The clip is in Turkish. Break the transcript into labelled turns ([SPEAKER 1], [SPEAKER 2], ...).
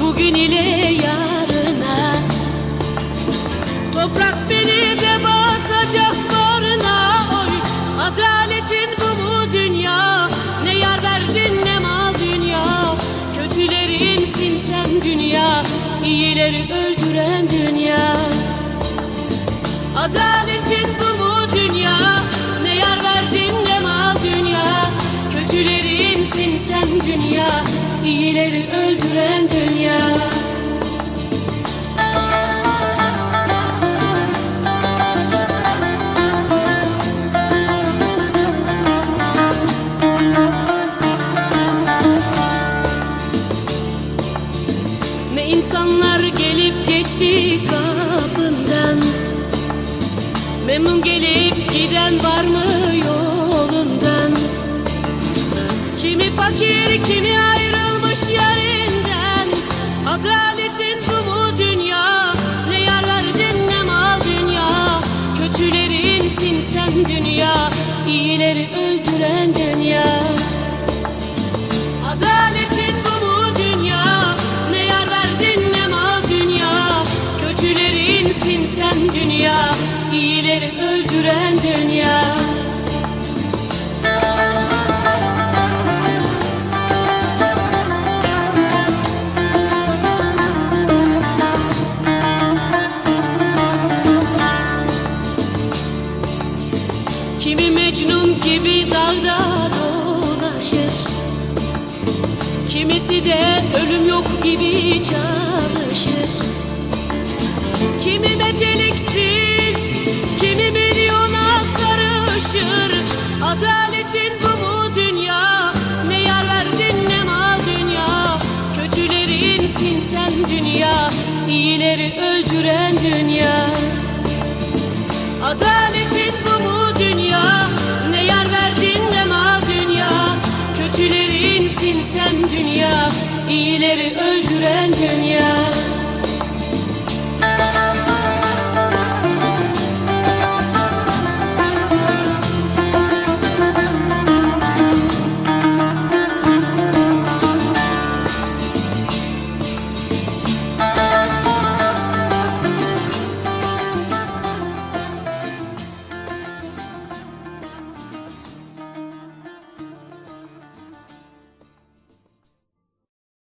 [SPEAKER 1] bugün ile yarına. Toprak beni de basacak bağrına. Oy Adaletin bu mu dünya? Ne yar verdin ne mal dünya? Kötülerinsin sen dünya iyileri öldüren dünya. Adaletin Kötülerinsin sen dünya iyileri öldüren dünya. Ne insanlar gelip geçti kapından. Memnun gelip kimi ayrılmış yerinden? Adaletin bu mu dünya. Ne yar verdin ne mal dünya. Kötülerinsin sen dünya. İyileri öldüren dünya. Adaletin bu mu dünya. Ne yar verdin ne mal dünya. Kötülerinsin sen dünya. İyileri öldüren dünya Kimi Mecnun gibi dağda dolaşır. Kimisi de ölüm yok gibi çalışır. Kimi meteliksiz, kimi milyona karışır. Adaletin bu mu dünya, ne yar verdin ne mal dünya Kötülerinsin sen dünya, iyileri öldüren dünya sen dünya iyileri öldüren dünya